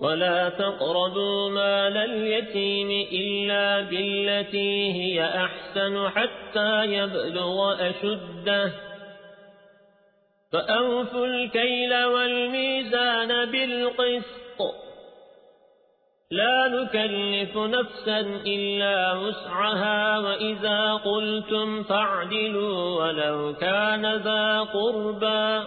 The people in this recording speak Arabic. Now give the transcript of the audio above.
ولا تقربوا مال اليتيم إلا بالتي هي أحسن حتى يبلغ أشده فأوفوا الكيل والميزان بالقسط لا نكلف نفسا إلا وسعها وإذا قلتم فاعدلوا ولو كان ذا قربا